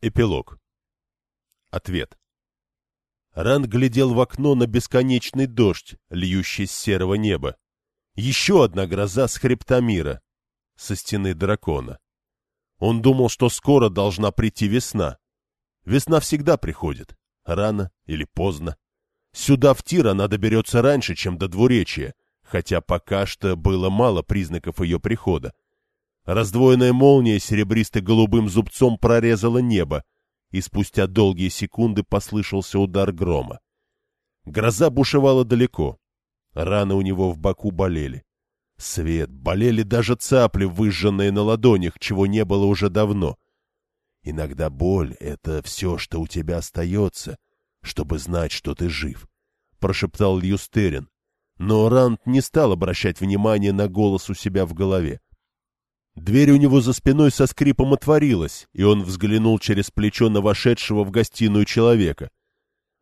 Эпилог. Ответ. Ранд глядел в окно на бесконечный дождь, льющий с серого неба. Еще одна гроза с хребта мира, со стены дракона. Он думал, что скоро должна прийти весна. Весна всегда приходит, рано или поздно. Сюда, в Тир, она доберется раньше, чем до двуречия, хотя пока что было мало признаков ее прихода. Раздвоенная молния серебристо-голубым зубцом прорезала небо, и спустя долгие секунды послышался удар грома. Гроза бушевала далеко. Раны у него в боку болели. Свет, болели даже цапли, выжженные на ладонях, чего не было уже давно. Иногда боль — это все, что у тебя остается, чтобы знать, что ты жив, — прошептал Льюстерин. Но Рант не стал обращать внимания на голос у себя в голове. Дверь у него за спиной со скрипом отворилась, и он взглянул через плечо на вошедшего в гостиную человека.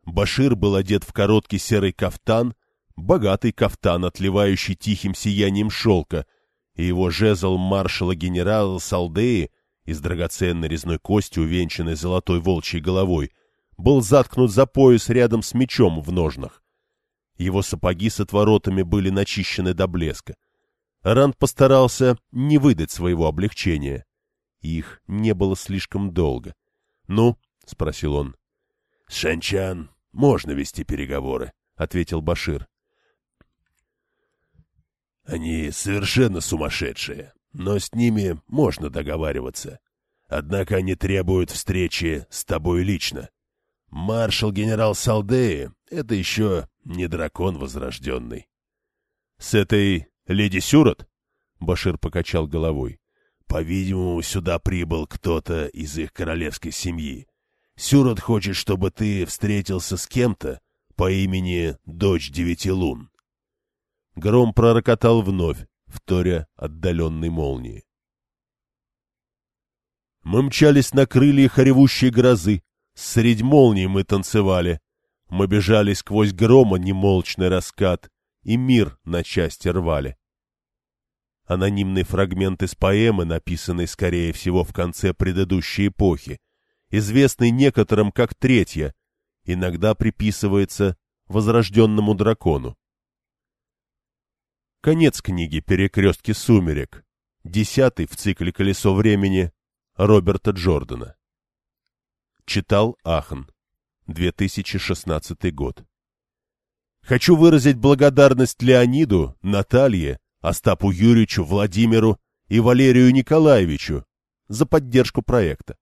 Башир был одет в короткий серый кафтан, богатый кафтан, отливающий тихим сиянием шелка, и его жезл маршала-генерала Салдеи из драгоценной резной кости, увенчанной золотой волчьей головой, был заткнут за пояс рядом с мечом в ножнах. Его сапоги с отворотами были начищены до блеска. Ранд постарался не выдать своего облегчения. Их не было слишком долго. — Ну? — спросил он. — С Шанчан можно вести переговоры, — ответил Башир. — Они совершенно сумасшедшие, но с ними можно договариваться. Однако они требуют встречи с тобой лично. Маршал-генерал Салдеи — это еще не дракон возрожденный. — С этой «Леди Сюрот?» — Башир покачал головой. «По-видимому, сюда прибыл кто-то из их королевской семьи. Сюрот хочет, чтобы ты встретился с кем-то по имени Дочь Девяти Лун». Гром пророкотал вновь, вторя отдаленной молнии. Мы мчались на крыльях ревущей грозы, средь молнии мы танцевали. Мы бежали сквозь грома немолчный раскат, и мир на части рвали. Анонимный фрагмент из поэмы, написанный, скорее всего, в конце предыдущей эпохи, известный некоторым как третья, иногда приписывается возрожденному дракону. Конец книги «Перекрестки сумерек», десятый в цикле «Колесо времени» Роберта Джордана. Читал Ахн, 2016 год. Хочу выразить благодарность Леониду, Наталье, Остапу Юрьевичу, Владимиру и Валерию Николаевичу за поддержку проекта.